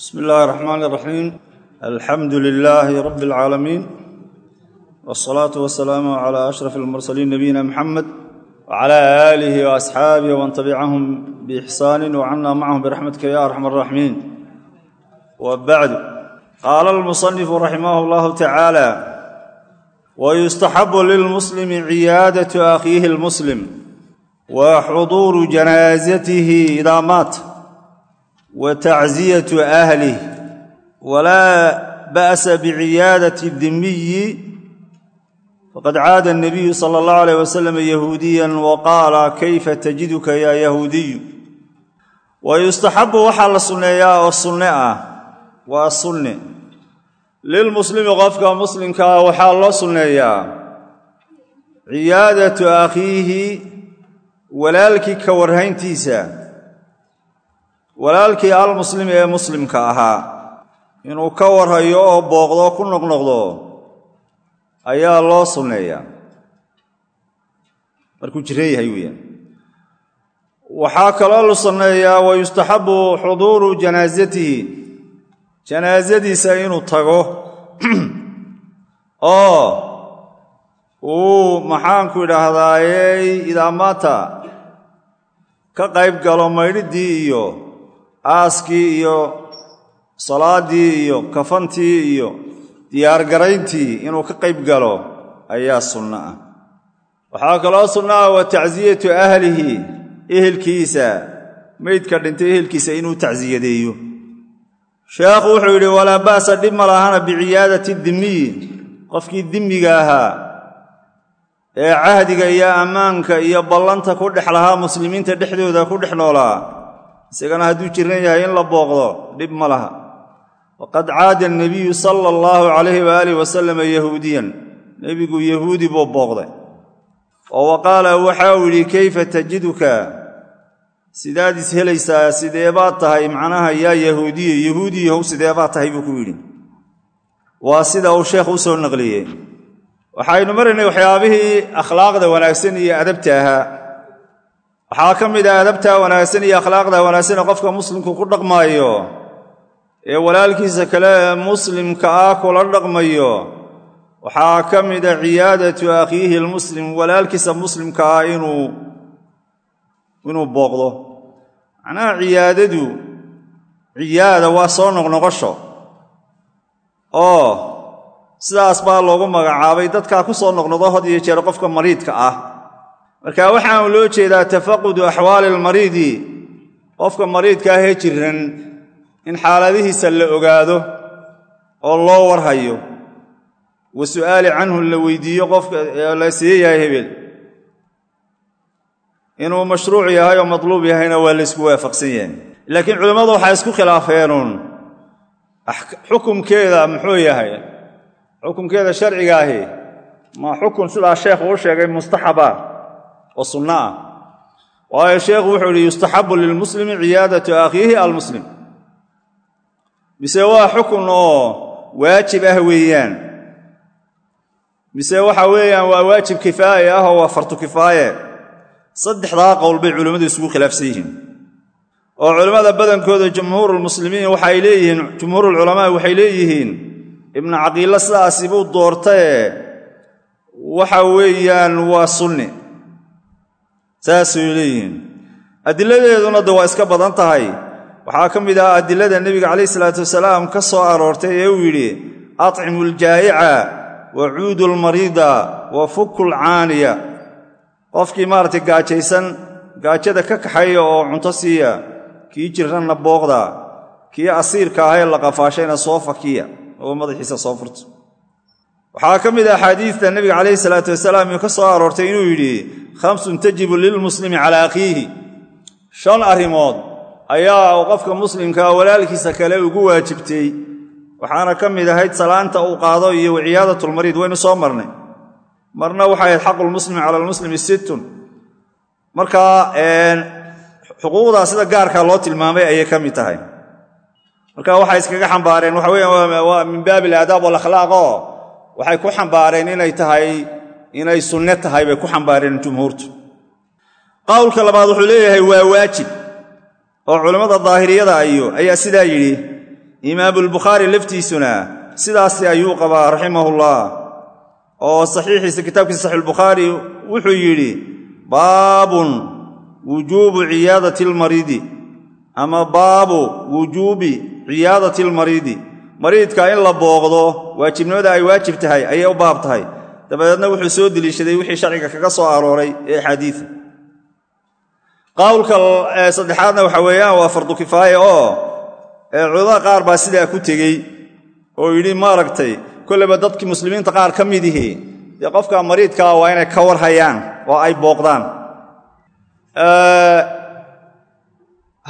bsmi illaahi raxmaan raxiim alxamdu lilaahi rabi alcaalamiin wsalaatu wasalaamu cala ashraf almursaliin nabiyina muxamed wcala aalihi waasxaabihi waman tabicahum biixsaani wcana macahum biraxmatika ya arxam araximiin wbacdu qaala almusanifu raximah llahu tacaala wayustaxabu lilmuslimi ciyaadatu akhiihi lmuslim wa xuduuru janaasatihi idaa maat wa tacziyatu ahlih walaa ba'sa biciyaadati dimiyi faqad caada anabiyu sala allahu alayh wasalam yahuudiyan wa qaala kayfa tajiduka yaa yahuudiyu wa yustaxabu waxaa la sunneeyaa oo sunne ah waa sunne lilmuslimi qofka muslimkaa waxaa loo sunneeyaa ciyaadatu akhiihi walaalkii ka warhayntiisa walaalkii almuslimi ee muslimka ahaa inuu ka warhayo oo booqdo ku noqnoqdo ayaa loo sunneeyaa markuu jiran yahay weeyaan. Waxaa kaloo la sunneeyaa wa xuduuru janaasatihi janaasadiisa inuu tago oo uu maxaanku idhaahdaayey idaa maata ka qayb galo maydhiddii iyo aaskii iyo salaaddii iyo kafantii iyo diyaargarayntii inuu ka qayb galo ayaa sunno ah. Waxaa kaloo sunno ah wa tacsiyatu ahlihi ehelkiisa. Meydka dhintay ehelkiisa inuu tacsiyadeeyo sheekhu wuxuu yidhi walaa ba'sa dhib ma lahana biciyaadati dimiyi qofkii dimiga ahaa ee cahdiga iyo ammaanka iyo ballanta ku dhex lahaa muslimiinta dhexdooda ku dhex noolaa isagana hadduu jiran yahay in la booqdo dhib ma laha. Waqad caada anabiyu sala allahu calayhi waaalih wasalama yahuudiyan. Nebigu yahuudi buu booqday. Oo wa qaala waxau yidhi kayfa tajiduka? Sidaad is helaysaa sideebaad tahay? Macnaha yaa yahuudiya yahuudiyahow sideebaad tahay? buu ku yidhi. Waa sida uu sheekhu u soo naqliyey. Waxaynu maraynay waxyaabihii akhlaaqda wanaagsan iyo adabta ahaa waxaa ka mid ah adabta wanaagsan iyo akhlaaqda wanaagsanee qofka muslimku ku dhaqmaayo ee walaalkiisa kale ee muslimka ah kula dhaqmayo. Waxaa ka mid a ciyaadatu akhiihi almuslim walaalkiisa muslimka ah inuu booqdo. Macnaha ciyaadadu ciyaada waa soo noqnoqosho oo sidaas baa loogu magacaabay dadkaa ku soo noqnoqdo had iyo jeer qofka mariidka ah marka waxaanu loo jeedaa tafaqudu axwaali almariidi. Qofka mariidka ahee jiran in xaaladihiisa la ogaado oo loo warhayo. Wa su'aali canhu la weydiiyo qofka la siiyayahay hebel. Inuu mashruuc yahay oo matluub yahayna waa laysku waafaqsan yahay. Laakiin culimmadu waxay isku khilaafeenuun. Xukumkeeda muxuu yahay? Xukumkeeda sharciga ahi. Ma xukun sidaa sheekhu u sheegay mustaxaba oo sunno ah. Waayo sheekhu wuxuu ihi yustaxabu lilmuslimi ciyaadatu akhiihi almuslim. Mise waa xukun oo waajib ah weeyaan. Mise waxa weeyaan waa waajib kifaaye ah oo waa fartu kifaaye. Saddexdaa qowl bay culimmadu isugu khilaafsan yihiin. Oo culimmada badankooda jumhuurulmuslimiin waxay leeyihiin jumhuurulculamaa waxay leeyihiin ibnu caqiilo sidaasi buu doortaye waxa weeyaan waa sunni saasay leeyihiin. Adiladeeduna de waa iska badan tahay. Waxaa ka mid ah adilada nebiga calayh isalaatu wasalaam ka soo aroortay ee uu yidhi atcimu ljaa'ica wa cuudu lmariida wa fuku lcaaniya qofkii maaragtay gaajaysan gaajada ka kaxaya oo cunto siiya kii jiranna booqda kii asiirka ahee la qafaashayna soo fakiya oo madaxiisa soo furta waxaa ka mid ah axaadiista nebiga calayhi salaatu wasalaam uu ka soo aroortay inuu yidhi khamsun tajibu lilmuslimi calaa akhiihi. Shan arrimood ayaa qofka muslimkaa walaalkiisa kale ugu waajibtay. Waxaana ka mid ahayd salaanta uu qaado iyo waciyaadatulmariid waynu soo marnay. Marna waxay ahayd xaqulmuslimi cala almuslimi sittun. Markaa xuquuqdaa sida gaarkaa loo tilmaamay ayay ka mid tahay. Marka waxay iskaga xambaareen waxa weeyaan waa min baabi alaadaab walakhlaaq oo waxay ku xambaareen inay tahay inay sunne tahay bay ku xambaareen jumhuurtu. Qowlka labaad wuxuu leeyahay waa waajib oo culammada daahiriyada ayo ayaa sidaa yidhi imaamulbukhaari laftiisuna sidaasi ayuu qabaa raximahullah oo saxiixiisa kitaabkiisa saxiixulbukhaari wuxuu yidhi baabun wujuubu ciyaadati almariidi ama baabu wujuubi ciyaadati almariidi mariidka in la booqdo waajibnimada ay waajib tahay ayay u baab tahay. Dabadeedna wuxuu soo deliishaday wixii sharciga kaga soo arooray ee axaadiida qowlka saddexaadna waxa weeyaan waa fardu kifaaya oo culamada qaar baa sidaa ku tegey oo yidhi maaragtay kolleyba dadkii muslimiinta qaar ka mid ihi dee qofka mariidkaa waa inay ka war hayaan oo ay booqdaan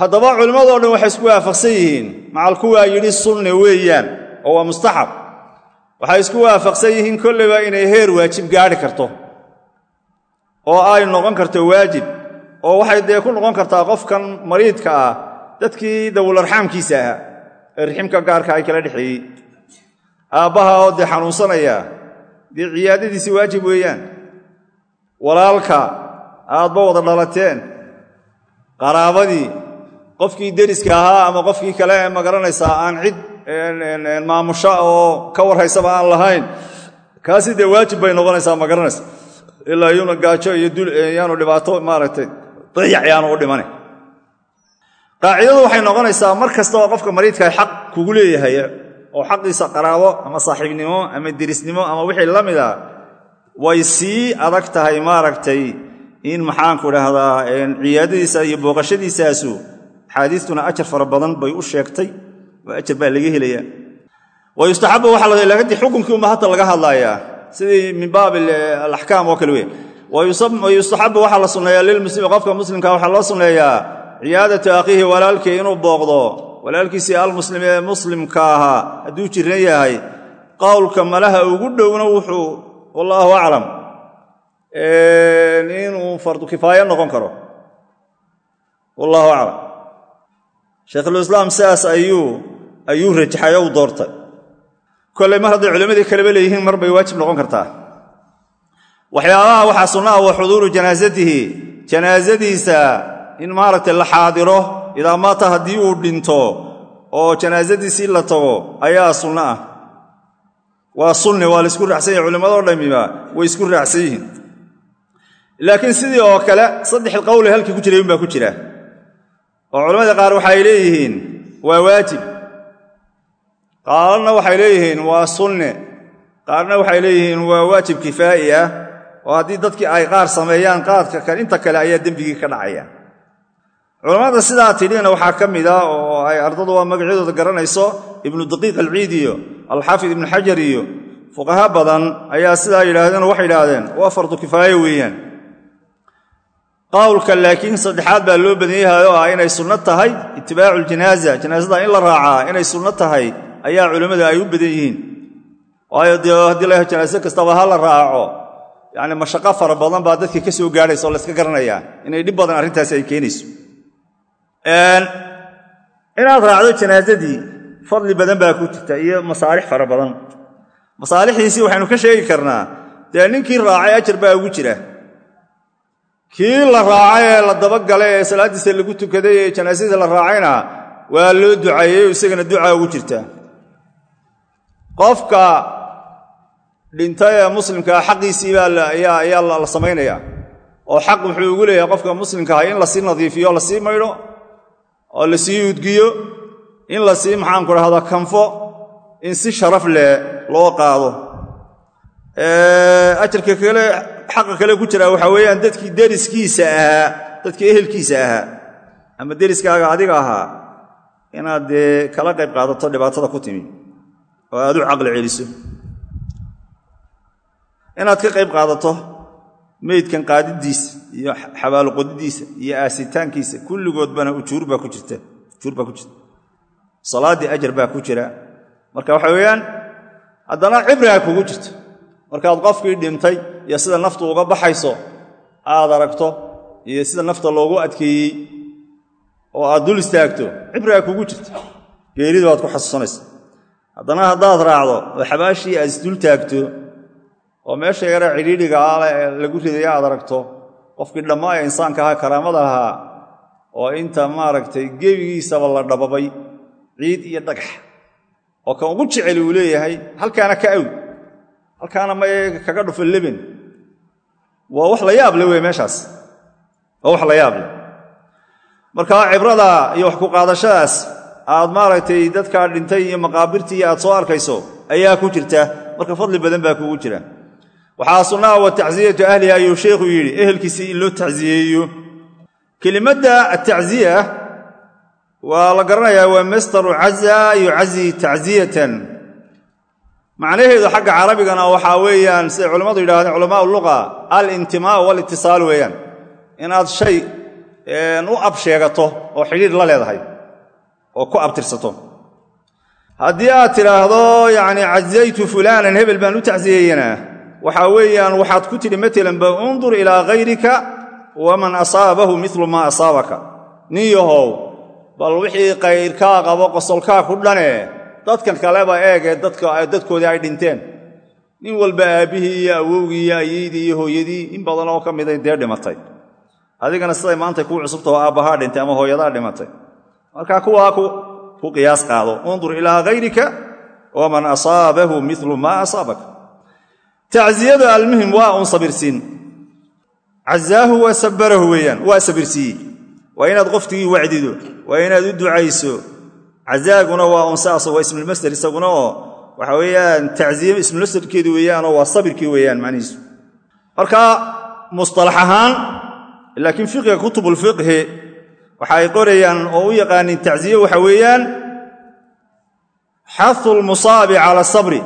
haddaba culimmadoo dhan waxay isku waafaqsan yihiin. Macal kuwaa yidhi sunne weeyaan oo waa mustaxab. Waxay isku waafaqsan yihiin kolleyba inay heer waajib gaadhi karto. Oo ay noqon karto waajib. Oo waxay dee ku noqon kartaa qofkan mariidka ah dadkii dawlarxaamkiisa ahaa. Ee riximka gaarka ay kala dhexeeyey. Aabbaha oo dee xanuunsanaya dee ciyaadadiisi waajib weeyaan. Walaalka aadba wada dhalateen. Qaraabadii qofkii deriska ahaa ama qofkii kale ee ma garanaysaa aan cid maamusho oo ka warhaysaba aan lahayn kaasi dee waajib bay noqonaysaa magaranaysa. Ilaa yuuna gaajo iyo dul yaanu dhibaato maaragtay dayac yaanu u dhimana qaacidadu waxay noqonaysaa mar kasta oo qofka mariidkaa xaq kugu leeyahay oo xaqiisa qaraabo ama saaxiibnimo ama derisnimo ama wixii la mida way sii adag tahay maaragtay in maxaanku dhahdaa ciyaadadiisa iyo booqashadiisaasu axaadiistuna ajar fara badan bay u sheegtay oo ajar baa laga helayaa. Wayustaxabu waxaa xukunkii uma hata laga hadlaayaa sidii min baab alaxkaam oo kale wey wayustaxabu waxaa la sunneeyaa lilmuslimi qofka muslimka waxaa loo sunneeyaa ciyaadatu akhiihi walaalkii inuu booqdo. Walaalkiisii almuslim ee muslimka ahaa hadduu jiran yahay qowlka malaha ugu dhowna wuxuu wallaahu aclam inuu fardu kifaayo noqon karo. Wallaahu aclam shaykhulislaam sidaas ayuu rajaxay u doortay. Kolley mar hadday culimmadii kaleba leeyihiin mar bay waajib noqon kartaa. Waxyaabaha waxaa sunnaha wa xuduuru janaasatihi janaasadiisa in maaragtay la xaadiro idaa maata haddii uu dhinto oo janaasadiisii la tago ayaa sunno ah. Waa sunne waa laysku raacsan yahi culimmadoo dhammiba way isku raacsan yihiin. Laakiin sidii oo kale saddex qowle halkii ku jiray unbaa ku jira oo culammadii qaar waxay leeyihiin waa waajib. Qaarna waxay leeyihiin waa sunne. Qaarna waxay leeyihiin waa waajib kifaa'i ah oo haddii dadkii ay qaar sameeyaan qaadka inta kale ayaa dembigii ka dhacaya. Culammada sidaa tidhina waxaa ka mid a oo ay ardadu waa magacyadooda garanayso ibnu daqiiq alciid iyo alxaafid ibnu xajar iyo fuqaha badan ayaa sidaa yidhaahdeen oo waxay idhaahdeen waa fardu kifaaye weeyaan qowlka laakiin saddexaad baa loo badan yahay oo ah inay sunno tahay itibaacu ljanaaza janaasada in la raacaa inay sunno tahay ayaa culimmada ay u badan yihiin. Waayo dee haddii la janaaso kastaba ha la raaco yacni mashaqo fara badan baa dadka ka soo gaadhaysa oo layska garanayaa inay dhib badan arrintaasi ay keenayso. Inaad raacdo janaasadii fadli badan baa ku jirta iyo masaalix fara badan. Masaalixdiisii waxaynu ka sheegi karnaa dee ninkii raacay ajar baa ugu jira kii la raacay ee la dabagalay ee salaaddiisa lagu tukaday ee janaasadiisa la raacayna waa loo ducaeyey oo isagana ducaa ugu jirta. Qofka dhintay ee muslimkaa xaqiisii ayaa la samaynayaa oo xaq wuxuu ugu leeyahay qofka muslimkaah in la sii nadiifiyo o la sii maydho oo la sii udgiyo in la sii maxaanku dhahda kanfo in si sharaf leh loo qaado. Ajarka kale xaqa kale ku jira waxaa weeyaan dadkii deriskiisa ahaa dadkii ehelkiisa ahaa ama deriskaaga adiga ahaa inaad dee kala qayb qaadato dhibaatada ku timi oo aad u caqli celiso. Inaad ka qayb qaadato meydkan qaadidiisa iyo xabaalo qodidiisa iyo aasitaankiisa kulligoodbana ujuur baa ku jirta ujuur baa ku jirta. Salaaddii ajar baa ku jira. Marka waxa weeyaan haddana cibrigaa kugu jirto markaad qofkii dhintay iyo sida naftu uga baxayso aad aragto iyo sida nafta loogu adkeeyey oo aad dul istaagto cibrigaa kugu jirta geerida baad ku xasuusanaysa haddana haddaad raacdo oo xabaashii aad isdul taagto oo meesha yare cidhiidhiga ah lagu ridaya aad aragto qofkii dhammaa ee insaanka ahaa karaamada ahaa oo inta maaragtay gebigiisaba la dhababay ciid iyo dhagax. Oo kan ugu jeceli uu leeyahay halkaana ka awd halkaana may kaga dhufo leben waa wax la yaab le wey meeshaas. Waa wax la yaab leh marka cibrada iyo wax ku qaadashadaas aad maaragtay dadkaa dhintay iyo maqaabirtii aad soo arkayso ayaa ku jirta. Marka fadli badan baa kugu jira. Waxaa sunnaa wa tacsiyatu ahliha ayuu sheekhu yidhi ehelkiisii in loo tacsiyeeyo kelimadda atacziya waa la garanayaa waa mastaru caza yucazi tacziyatan macnaheedu xagga carabigana waxaa weeyaan siday culammadu yidhahdeen culamaa luqa alintimaau walitisaal weeyaan. Inaad shay u absheegato oo xidhiir la leedahay oo ku abtirsato. Haddii aad tidhaahdo yacni cazaytu fulaanan hebel baan u tacsiyeeyanaa waxaa weeyaan waxaad ku tidhi matelan ba undur ilaa hayrika waman asaabahu milu maa asaabaka. Nin yahow bal wixii kayrkaa qabo qosolkaa ku dhane dadkan kaleba eegee dadkoodii ay dhinteen. Nin walba aabbihii iyo awowgii iyo ayeydii iyo hooyadii in badan oo ka miday dee dhimatay. Adigana siday maanta kuu cusubtaho aabbahaa dhintay ama hooyadaa dhimatay. Markaa kuwaa ku qiyaas qaado. Undur ilaa hayrika waman asaabahu milu maa asaabaka. Tacziyadu almuhim waa uun sabirsiin. Cazaahu waa sabarahu weeyaan waa sabirsiiye waa inaad qoftigii wacdido waa inaad u ducayso cazaaguna waa un saas waa ismulmasder isaguna oo waxa weeyaan tacziye ismulmasderkeedu weeyaanoo waa sabirkii weeyaan macnihiisu. Marka mustalax ahaan laakiin fiqiga kutubulfiqhi waxa ay qorayaan oo u yaqaaniin tacziye waxa weeyaan xahu lmusaabi cala sabri.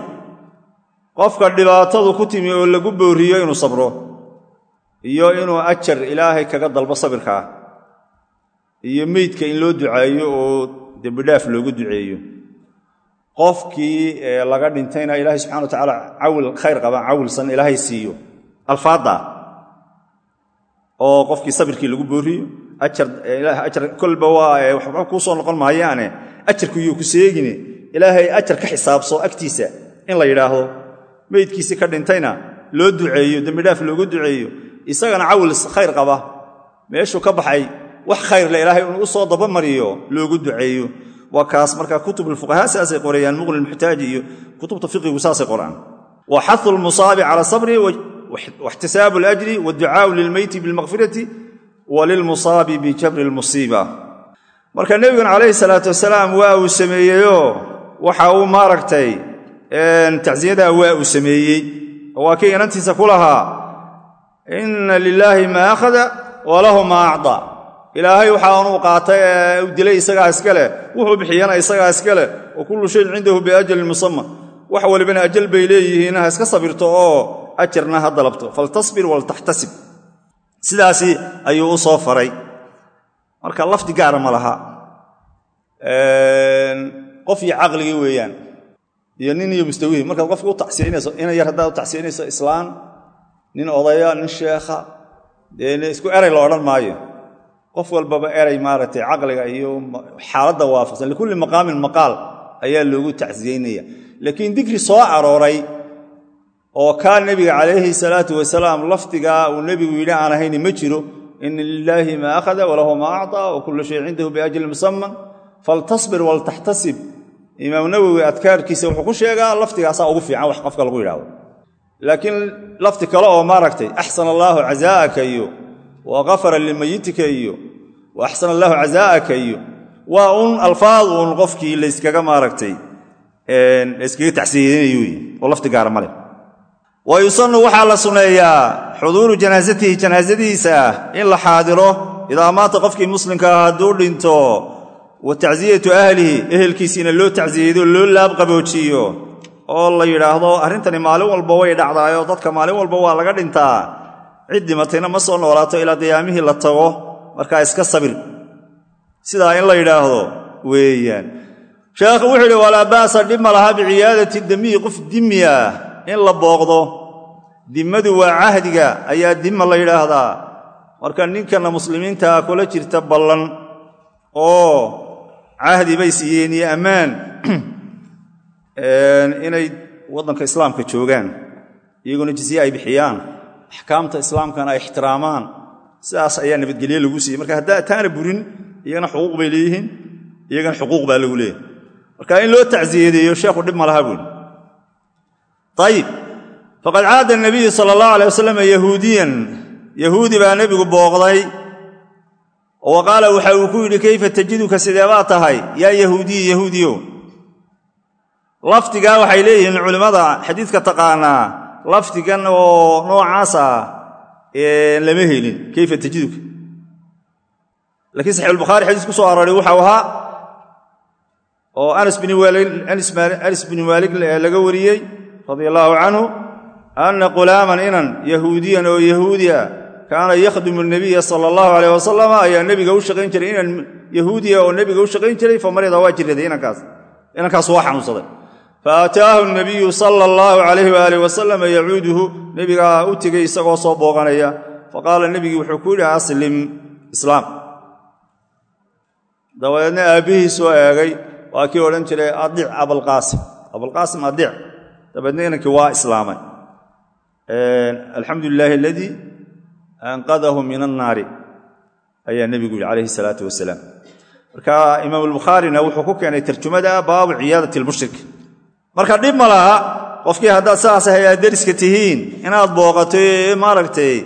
Qofka dhibaatadu ku timi oo lagu booriyo inuu sabro iyo inuu ajar ilaahay kaga dalbo sabirkaa iyo meydka in loo duceeyo oo dembidhaaf loogu duceeyo. Qofkii laga dhintayna ilaahay subxana wa tacaala cawil khayr qaba cawilsan ilaahay siiyo. Alfaadda oo qofkii sabirkii lagu booriyo. Kolba waa waxba kuu soo noqon maayaane. Ajarkuyuu ku seegine. Ilaahay ajar ka xisaabso agtiisa in la yidhaahdo meydkiisii ka dhintayna loo duceeyo dembidhaaf loogu duceeyo. Isagana cawil khayr qaba. Meeshuu ka baxay wax khayrle ilaahay inuu u soo dabamariyo loogu duceeyo. Waa kaas markaa kutubulfuqahaa saasay qorayaan muqni lmuxtaaji iyo kutubta fiqigu saasay qoraan. Wa xahu lmusaabi cala sabri waxtisaabu alajri waadducaau lilmeyti bilmakfirati wa lilmusaabi bijabri lmusiiba marka nebigan calayhi salaatu wasalaam waa uu sameeyeyoo waxa uu maaragtay tacsiyadaa waa uu sameeyey. Waa kii inantiisa ku lahaa inna lilaahi maa akhada walahu maa acdaa ilaahay waxaanuu qaatay u dilay isagaa iska leh wuxuu bixiyana isagaa iska leh wa kullu shayin cindahu biajalin musama wax walibana ajal bay leeyihiin ha iska sabirto oo ajarna ha dalabto. Faltasbir waltaxtasib sidaasi ayuu u soo faray. Marka lafdi gaara ma laha. Qof iyo caqligii weeyaan. Iyo nin iyo mustawihi markaad qofka u tacsiinayso ina yar haddaad u tacsiinayso islaan nin odaya nin sheekha dee isku eray la odhan maayo qof walbaba eray maaragtay caqliga iyo xaaladda waafaqsan. Likulli maqaamin maqaal ayaa loogu tacsiyeynaya. Laakiin dikri soo arooray oo kaa nebiga calayhi salaatu wasalaam lafdigaa uu nebigu yidhi aan ahayni ma jiro ina lilaahi maa akhada walahu maa acطaa wa shay cindahu biajli musaman faltasbir waltaxtasib imaam nawowi adkaarkiisa wuxuu ku sheegaa lafdigaasaa ugu fiican wax qofka lagu yidhahdo laakiin lafdi kale oo maaragtay axsana allaahu cazaa'aka iyo wa kafara limayitika iyo wa axsana allaahu cazaa'aka iyo waa un alfaad uun qofkii layskaga maaragtay layskaga tacsiyeynayo wey oo lafdi gaara male wa yusanu waxaa la sunneeyaa xuduuru janaasatihi janaasadiisa ah in la xaadiro idaa maata qofkii muslimkaa hadduu dhinto wa tacsiyatu ahlihi ehelkiisiina loo tacsiyeedo loo laabqaboojiyo oo la yidhaahdo arrintani maalin walba way dhacdaayoo dadka maalin walba waa laga dhintaa cid dhimatayna ma soo noolaato ilaa qiyaamihii la tago. Markaa iska sabir. Sidaa in la yidhaahdo weeyaan. Sheekhu wuxuu yidhi walaa ba'sa dhib ma laha biciyaadati damiyi qof dimi ah in la booqdo. Dimmadu waa cahdiga ayaa dimma la yidhaahdaa. Marka ninkana muslimiintaa kula jirta ballan. Oo cahdi bay siiyeen iyo ammaan. Inay waddanka islaamka joogaan. Iyaguna jizye ay bixiyaan axkaamta islaamkana ay ixtiraamaan. Sidaas ayaa nabadgelye lagu siiyey. Marka haddaa taana burin iyagana xuquuq bay leeyihiin iyagana xuquuq baa lagu leeyahy marka in loo tacsiyadeeyo sheekhu dhib ma laha buuli ayib faqad caada nabiyu sala allahu alay wasalam yahuudiyan. Yahuudi baa nebigu booqday oo qaala waxa uu ku yidhi kayfa tajiduka? Sidee baa tahay? Yaa yahuudiyi yahuudiyo. Lafdigaa waxay leeyihiin culimmada xadiidka taqaanaa lafdigan oo noocaas ah lama helin. Kayfa tajiduka? Lakiin saxiixulbukhaari xadiis ku soo arooray waxau ahaa oo anas bin maalik laga wariyey radia allaahu canhu anna qulaaman inan yahuudiyan oo yahuudi ah kaana yakhdimu nabiya sala allahu alayh wasalam ayaa nebiga u shaqayn jiray inan yahuudiya oo nebiga u shaqayn jiray famarida waa jiraday inankaas inankaas waa xanuunsaday faataahu nabiyu sala allahu calayh waalih wasalam yacuuduhu nebigaa u tegey isagoo soo booqanaya. Faqaala nebigii wuxuu ku yidhi aslim islaam. Dabadeedna aabbihii soo eegay waa kii odhan jiray adic abalqaasim abalqaasim adic. Dabeedna inankii waa islaamay. Alxamdu lilaahi aladii anqadahu min annaari ayaa nebigu yidhi calayhi salaatu wasalaam marka imaam albukhaarina wuxuu ku keenay tarjumada baabu ciyaadati lmushrik marka dhib ma laha qofkii haddaad saas ahay aad deriska tihiin inaad booqato maaragtay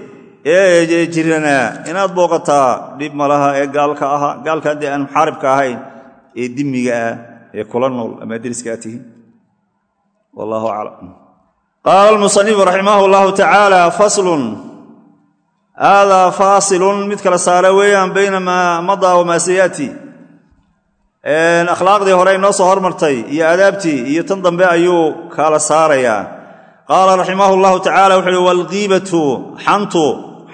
jiranaa inaad booqataa dhib ma laha ee gaalka aha gaalka haddii aan muxaaribka ahayn ee dimiga ah ee kula nool ama deriska tihiin. Wallahu aclam. Qaala almusanifu raximah llahu tacaala faslun. Haadaa faasilun mid kala saara weeyaan bayna maa madaa wamaa sayaati akhlaaqdii hore inoo soo hormartay iyo adaabtii iyo tan dambe ayuu kala saarayaa qaala raximah llahu tacala wuxu uhi walqiibatu xantu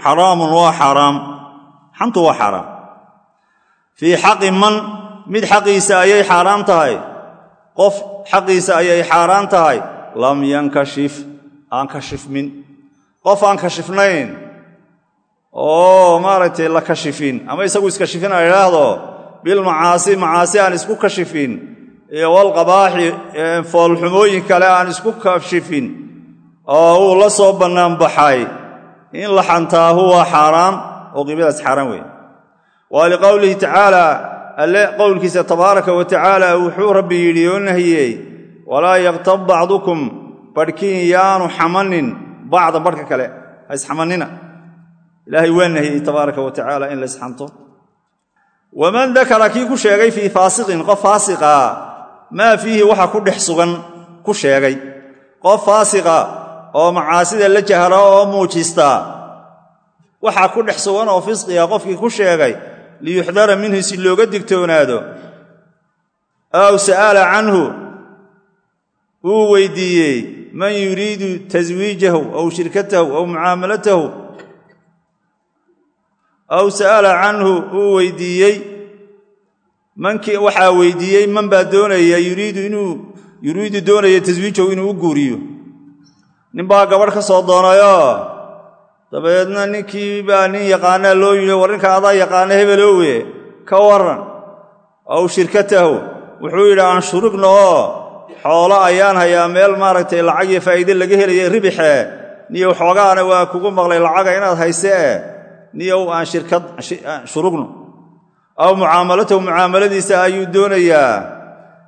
xaraamun waa xaaraam xantu waa xaaraam fii xaqi man mid xaqiisa ayay xaaraan tahay. Qof xaqiisa ayay xaaraan tahay. Lam yankashif aan kashifmin. Qof aan kashifnayn oo maaragtay la kashifin ama isagu iskashifin a idhaahdo bilmacaasi macaasi aan isku kashifin walqabaaxi foolxumooyin kale aan isku kashifin oo uu la soo bannaanbaxay in la xantaa huwa xaaraan oo qiibadaas xaaraan weeye waa liqowlihi tacaala alle qowlkiisa tabaaraka wa tacaala wuxuu rabbi yidhi oo nahiyey walaa yaktab bacdukum badhkiin yaanu xamanin bacda badhka kale ha isxamannina ilaahay waa nahiyey tabaaraka wa in la waman dakara kii ku sheegay fii faasiqin qof faasiqa maa fiihi waxa ku dhex sugan ku sheegay qof faasiqa oo macaasida la jahra oo muujista waxaa ku dhex sugan oo fisqiga qofkii ku sheegay liyuxdara minhu si looga digtoonaado aw sa'ala canhu wuu weydiiyey man yuriidu taswiijahu aw shirkatahu aw mucaamalatahu aw sa'ala canhu uu weydiiyey. Mankii waxaa weydiiyey man baa doonaya yuriidu inuu yuriidu doonaya taswiijahu inuu u guuriyo. Ninbaa gabadh ka soo doonayoo dabeedna ninkii baa nin yaqaanaa loo yidhi war ninka adaa yaqaana hebeloowe ka waran aw shirkatahu wuxuu yidhi aan shurugna oo xoolo ayaan hayaa meel maaragtay lacag iyo faa'iide laga helaya ribixe. Niyow xoogaana waa kugu maqlay lacaga inaad haysee niyow aan shirkad shurugno aw mucaamalatahu mucaamaladiisa ayuu doonayaa.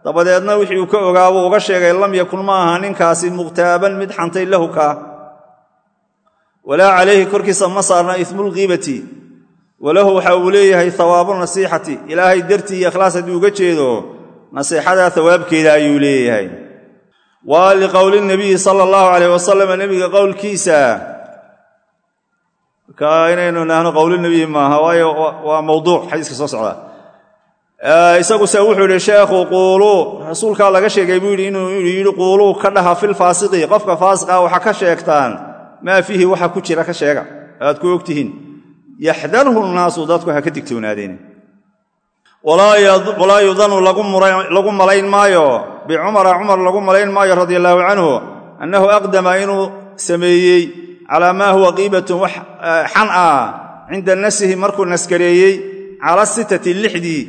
Dabadeedna wixii uu ka ogaabuu uga sheegay lam yakun ma aha ninkaasi muqhtaaban mid xantay lahu kaa walaa calayhi korkiisa ma saarna ismulkiibati walahu waxa uu leeyahay hawaabu nasiixati ilaahay dartii iyo ikhlaas haddii uga jeedo nasiixadaa hawaabkeeda ayuu leeyahay. Waa liqowli nabiyi sala allahu calayh wasalam nebiga qowlkiisa marka inaynu nahno qowlinabiyi maaha waayo waa mawduuc xadiiska soo socda. Isaguse wuxuu yidhi sheekhu quuluu rasuulkaa laga sheegay buu yidhi inuu yidhi quuluu ka dhaha filfaasiqi qofka faasiqa waxa ka sheegtaan maa fiihi waxa ku jira ka sheega aad ku ogtihiin. Yaxdarhu nnaasu dadku ha ka digtoonaadeen walaa yudanu lagu malayn maayo. Bicumara cumar lagu malayn maayo radia allaahu canhu annahu aqdama inuu sameeyey calaa maa huwa qiibatun wax xan ah cinda nasihi markuu naskareeyey cala sitati lixdii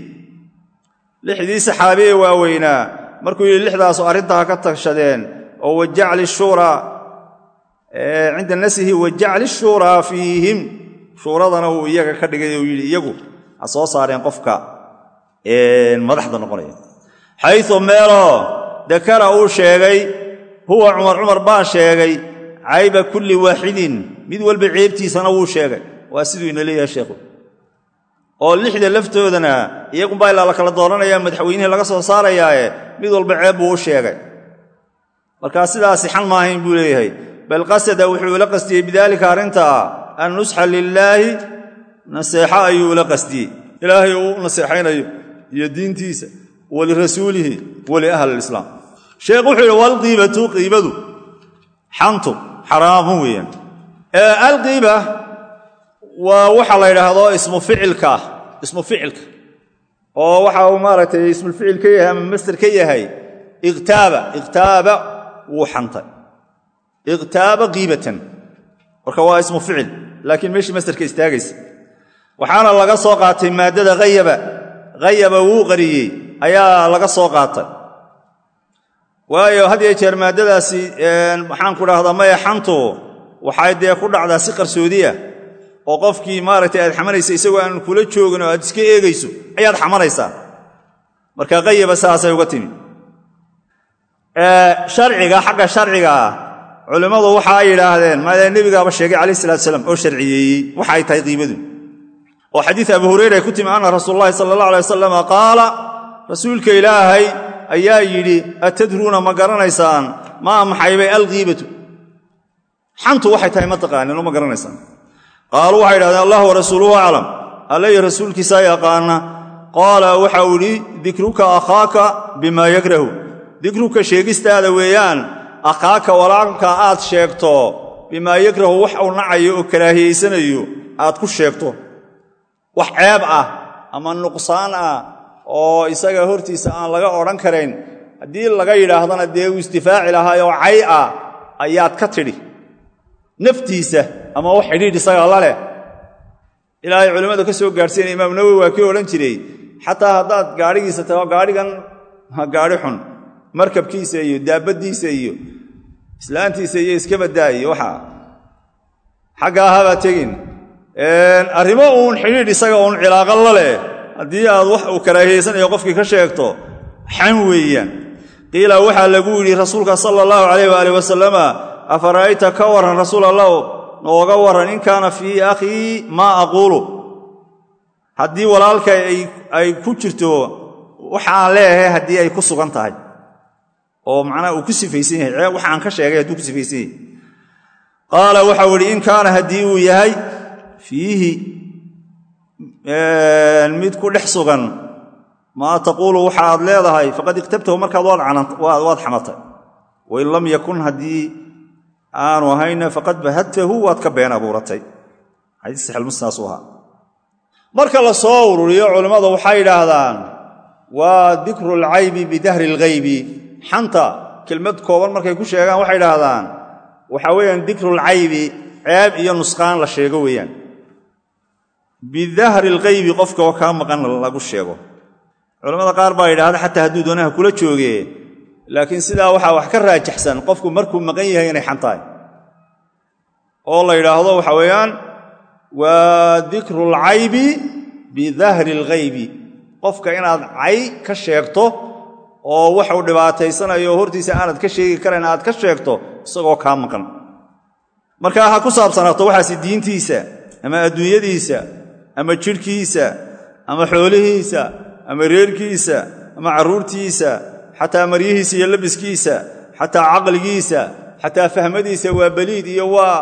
lixdii saxaabiye waaweynaa markuu yidhi lixdaasu arrintaa ka tagshadeen oo wajacli shuuraa cinda nasihi wajacli shuuraa fiihim. Shuuradana uu iyaga ka dhigay uu yidhi iyagu ha soo saareen qofka madaxda noqonaya. Xayu meeloo dakara uu sheegay huwa cumar cumar baa sheegay cayba kulli waaxidin mid walba ceebtiisana wuu sheegay. Waa siduu ina leeyahay sheekhu. Oo lixda laftoodana iyagunbaa ilaa la kala dooranayaa madaxweynihii laga soo saarayaae mid walba ceeb buu u sheegay. Markaa sidaasi xan maahayn buu leeyahay. Bal qasada wuxuu ula qastiyey bidaalika arrintaa an nusxa lilaahi naseexo ayuu ula qastiyey. Ilaahay uu u naseexaynayo iyo diintiisa walirasuulihi waliahli lislaam sheekh xaraamun weeyaan. Alqiiba waa waxa la yidhaahdo ismu ficilka ismu ficilka. Oo waxa uu maaragtay ismuficil ka yahay ama master ka yahay ikhtaaba ikhtaaba wuu xantay. Ikhtaaba qiibatan marka waa ismu ficil laakiin meeshii masterka istaagaysa. Waxaana laga soo qaatay maaddada hayaba hayaba wuu qariyey ayaa laga soo qaatay waayo had yee jeer maaddadaasi maxaan ku dhahdaa maya xantu waxay dee ku dhacdaa si qarsoodiya oo qofkii maaragtay aad xamanaysa isagoo aan kula joogin oo aad iska eegayso ayaad xamanaysaa. Marka qayaba saasay uga timi. Sharciga xagga sharcigaa culimmadu waxa ay yidhaahdeen maadee nebigaaba sheegay calayh salatu salaam oo sharciyeeyey waxa ay tahay qiimadu. Oo xadiid abu hurayra ay ku timi anna rasuul lahi sala allah alay wasalam qaala rasuulka ilaahay ayaa yidhi atadruuna ma garanaysaan? Maa maxaybay alqiibatu xantu waxay tahay ma taqaanin oo ma garanaysaan. Qaaluu waxay idhahdeen allah warasuuluhu aclam alla iyo rasuulkiisaa yaqaana qaala waxau idhi dikruka akhaaka bimaa yakrahu. Dikruka sheegistaada weeyaan akhaaka walaalka aad sheegto bimaa yakrahu wax uu nacayo oo karaahiyaysanayo aad ku sheegto. Wax ceeb ah ama nuqsaan ah oo isaga hortiisa aan laga odhan karayn haddii laga yidhaahdana dee uu istifaaci lahaayoo cay ah ayaad ka tidhi. Naftiisa ama wax xidhiidh isaga la leh. Ilaahay culimmada ka soo gaadhsiina imaam nawowi waa kii odhan jiray xataa haddaad gaadhigiisa tago gaadhigan gaadhi xun. Markabkiisa iyo daabaddiisa iyo islaantiisa iyo iska baddaa iyo waxaa xagga ahabaa tegin. Arrimo uun xidhiidh isaga uun cilaaqo la leh haddii aad wax uu karaahiyaysanayo qofkii ka sheegto xan weeyaan. Qiila waxaa lagu yidhi rasuulka sala allahu calayh waaalih wasalama afara'ayta ka warran rasuul allah nooga warran in kaana fii akhii maa aquulu. Haddii walaalka ay ku jirto waxaan leeyahay haddii ay ku sugan tahay oo macnaha uu ku sifaysan yahay waxa aan ka sheegay hadduu ku sifaysan yahay. Qaala waxau idhi in kaana haddii uu yahay fiihi mid ku dhex sugan. Maa taquulu waxa aad leedahay faqad ikhtabtahu markaad waad xamatay. Wain lam yakun haddii aanu ahayna faqad bahadtahu waad ka been abuuratay. Marka la soo ururiyo culimmadu waxay yidhaahdaan waa dikru alcaybi bidahri alghaybi xanta kelmad kooban markay ku sheegaan waxay idhaahdaan waxa weeyaan dikrulcaybi ceeb iyo nusqaan la sheego weeyaan bidahri alghaybi qofka oo kaa maqan lagu sheego. Culammada qaar baa yidhahda xataa hadduu doonaha kula jooge laakiin sidaa waxaa wax ka raajaxsan qofku markuu maqan yahay inay xan tahay oo la yidhaahdo waxa weeyaan waa dikrulcaybi bidahri alghaybi. Qofka inaad cay ka sheegto oo waxuu dhibaataysanayo hortiisa aanad ka sheegi karayn aad ka sheegto isagoo kaa maqan. Marka ha ku saabsanaato waxaasi diintiisa ama adduunyadiisa ama jidhkiisa ama xoolihiisa ama reerkiisa ama carruurtiisa xataa maryihiisa iyo labiskiisa xataa caqligiisa xataa fahmadiisa waa beliid iyo waa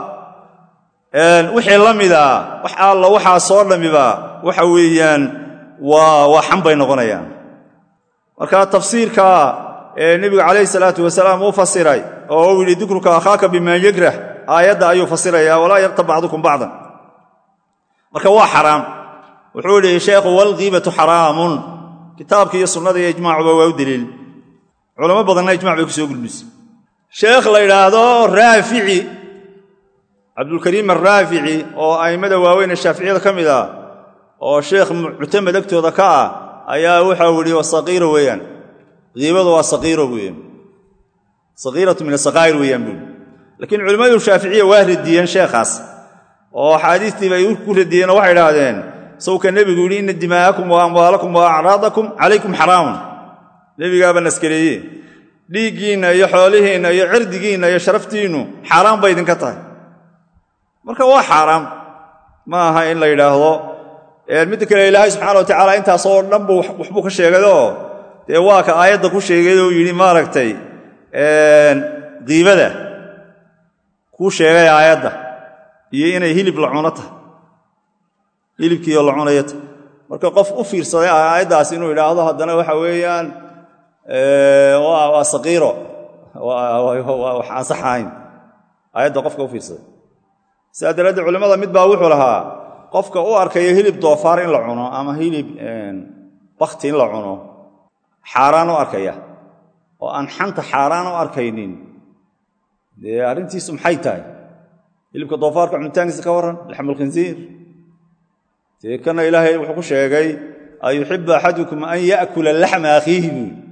wixii la mida wax alla waxaa soo dhammiba waxa weeyaan waa xan bay noqonayaan. Marka tafsiirka ee nebigu calayhi salaatu wasalaam uu fasiray oo uu yidhi dikruka akhaaka bimaa yagrah aayadda ayuu fasirayaa walaa yaktab bacdukum bacdan marka waa xaraam. Wuxuu idhi sheekhu walkiibatu xaraamun. Kitaabka iyo sunnada iyo ijmaacuba waa u deliil culamo badanna ijmac bay ku soo gulbisay sheekh la yidhaahdo raafici cabdulkariim araafici oo a'immada waaweyn ee shaaficiyada ka mid ah oo sheekh muctamad agtooda ka ah ayaa waxau yidhi waa saqiiro weeyaan. Kiibadu waa saqiiro weeyaan. Saqiiratu min asaqaa'ir weeyaan buui laakiin culimmadu shaaficiya waa radiyeen sheekhaas oo axaadiistiiba ay ku radiyeenoo waxay idhaahdeen sawka nebigu yidhi inna dimaa'akum wa amwaalakum wa acraadakum calaykum xaraamun. Nebigaaba naskaleeye dhiiggiinna iyo xoolihiinna iyo cirdigiinna iyo sharaftiinnu xaaraan bay idinka tahay. Marka waa xaaraam ma aha in la yidhaahdo. Midda kale ilaahay subxana wa tacaala intaasoo dhan buu waxbuu ka sheegayoo dee waa ka aayadda ku sheegay oo yidhi maaragtay diibada. Kuu sheegay aayadda iyo inay hilib la cuno tahay la cunayo marka qof u fiirsaday aayaddaas inuu idhaahdo haddana waxa weeyaan waa saqiiro. Wax ansax ahayn. Aayadda qofka u fiirsaday sidaa daraaddeed culimmada mid baa wuxuu lahaa qofka u arkaya hilib doofaar in la cuno ama hilib bakti in la cuno xaaraan u arkaya. Oo aan xanta xaaraan u arkaynin. Dee arrintiisu maxay tahay hilibka doofaarka cunitaankiisa ka warran laxmulkhinsiir dee kana ilaahay wuxuu ku sheegay a yuxibu axadukum an ya'kula laxma akhiihi.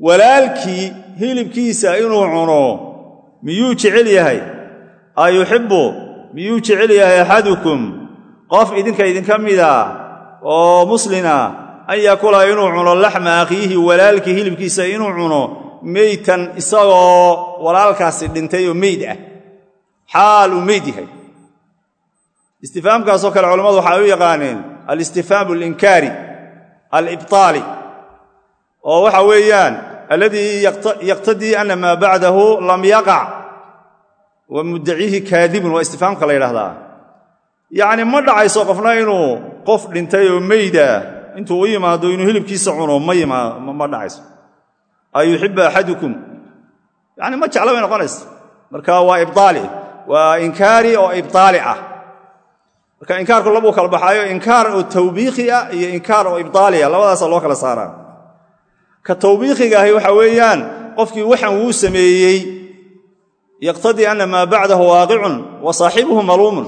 Walaalkii hilibkiisa inuu cuno miyuu jecel yahay? A miyuu jecel yahay axadukum qof idinka idinka mida oo muslina an yakula inuu cuno laxma akhiihi walaalkii hilibkiisa inuu cuno meytan isagoo walaalkaasi dhintay oo meyd ah xaal uu meyd yahay. Istifaamkaasoo kale culammadu waxay u yaqaaneen alistifhaamu alinkaari alibtaali oo waxa weeyaan alladii yaqtadii ana maa bacdahu lam yaqac wa muddaciihi kaadibun waa istifaamka la yidhahdaa yacni ma dhacayso qofna inuu qof dhintay oo meyda intuu u yimaado inuu hilibkiisa cuno ma dhacayso. A yuxibu axadukum yani ma jecla bay noqonaysa. Marka waa ibtaali waa inkaari oo ibtaali ah. Marka inkaarku labuu kala baxaayo inkaar oo tawbiikhi ah iyo inkaar oo ibtaali ah labadaasa loo kala saaraa ka tawbiikhiga ahi waxa weeyaan qofkii waxan wuu sameeyey. Yaqtadii ana maa bacdahu waaqicun wa saaxibuhu maluumun.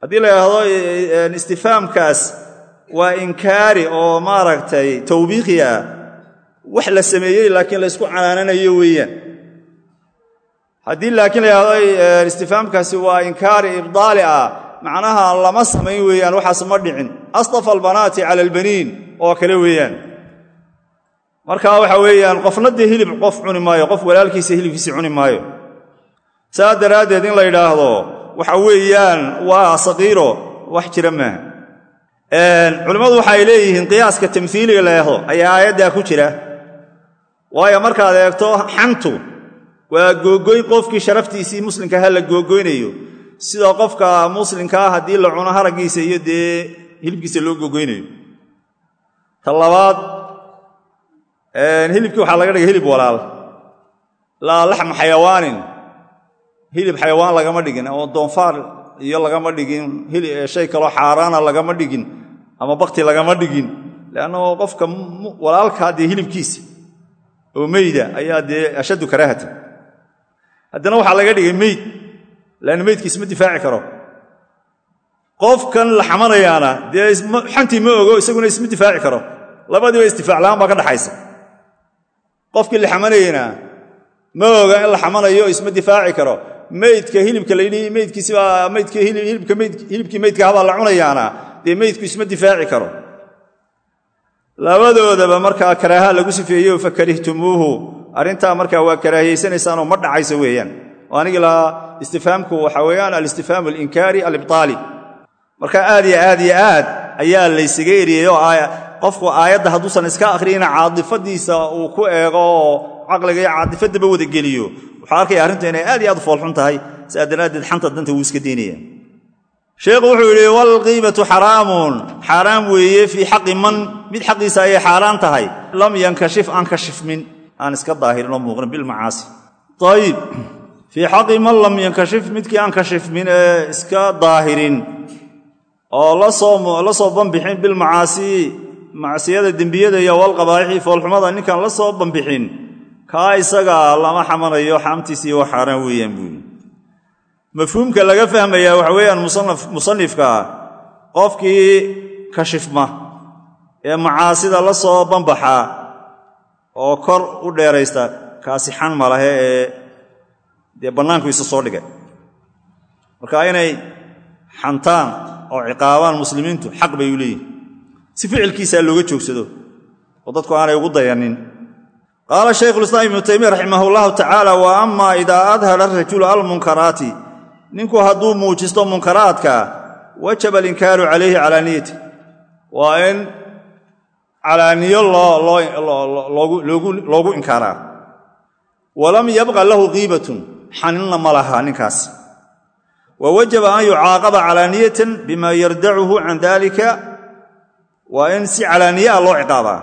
Haddii la yidhaahdo istifaamkaas waa inkaari oo maaragtay tawbiikhi ah. Wax la sameeyey laakiin la ysku canaananayo weeyaan haddii laakiin la yidhahdo istifaamkaasi waa inkaari ibdaali ah. Macnaha lama samayn weeyaan waxaas ma dhicin. Asطafa albanaati cala albaniin oo kale weeyaan. Marka waxa weeyaan qofna dee hilib qof cuni maayo qof walaalkiisa hilibkiisa cuni maayo. Saa daraaddeed in la yidhaahdo waxa weeyaan waa saqiiro wax jira maaha culimmadu waxay leeyihiin qiyaaska tamhiiliga la ayaa aayaddaa ku jira. Waayo markaad eegto xantu waa googoyn qofkii sharaftiisii muslimkaha la googoynayo sida qofka muslimkaa haddii la cuno haraggiisa iyo dee hilibkiisa loo googoynayo ta labaad hilibkii waxaa laga dhigay hilib walaal. Laa laxma xayawaanin. Hilib xayawaan lagama dhigin oo doonfaar iyo lagama dhigin shay kaloo xaaraana lagama dhigin ama bakti lagama dhigin. Leannao qofka walaalkaa dee hilibkiisa oo meyda ayaa dee ashaddu karaahatan haddana waxaa laga dhigay meyd leanna meydkiis ma difaaci karo. Qofkan la xamanayaana dee xantii ma ogo isaguna isma difaaci karo. Labadiiba isdifaaclaaan baa ka dhaxaysa. Qofkii la xamanayena ma oga in la xamanayo isma difaaci karo. Meydka hilibka layidhi meydkiisibaa meydka hilibkii meydka habaa la cunayaana dee meydku isma difaaci karo. Labadoodaba markaa karaaha lagu sifeeyo fakarihtumuuhu arrintaa markaa waa karaahiyaysanaysaaoo ma dhacayso weeyaan. Oo anigi lahaa istifhaamku waxa weeyaan alistifhaamu alinkaari alibtaali. Marka aad iyo aad iyo aad ayaa laysaga eriyeyoo qofku aayadda hadduusan iska akhriyina caadifadiisa uu ku eego oo caqliga iyo caadifadaba wada geliyo. Wuxuu arkaya arrintu inay aad iyo aad u foolxun tahay sidaa daraaddeed xanta danta wuu iska daynaya. Sheekhu wuxuu yidhi walqiibatu xaraamun. Xaaraam weeye fii xaqi man mid xaqiisa ayay xaaraan tahay. Lam yankashif aan kashifmin aan iska daahirin oo muuqnin bilmacaasi ayib fii xaqi man lam yankashif midkii aan kashifmin ee iska daahirin oo la soo banbixin bilmacaasi macsiyada dembiyada iyo walqabaa'ixi foolxumada ninkaan la soo banbixin kaa isaga lama xamanayo xaamtiisiiyo wa xaaraan weeyaan buuli mafhuumka laga fahmayaa waxa weeyaan musanifka qofkii kashifma ee macaasida la soo banbaxa oo kor u dheeraysta kaasi xan malahe ee dee bannaanku isa soo dhigay. Marka inay xantaan oo ciqaabaan muslimiintu xaq bay u leeyihiin si ficilkiisaa looga joogsado oo dadku aanay ugu dayanin. Qaala shaykhulislaam ibnu taymiya raximah llahu tacaala wa ama idaa adhara rajulu almunkaraati. Ninku hadduu muujisto munkaraadka wajaba alinkaaru calayhi calaaniyati. Waa in calaaniyo loogu inkaaraa walam yabqa lahu qiibatun xaninna ma laha ninkaas. Wa wajaba an yucaaqaba calaaniyatan bima yardacuhu can dalika waa in si calaaniye ah loo ciqaabaa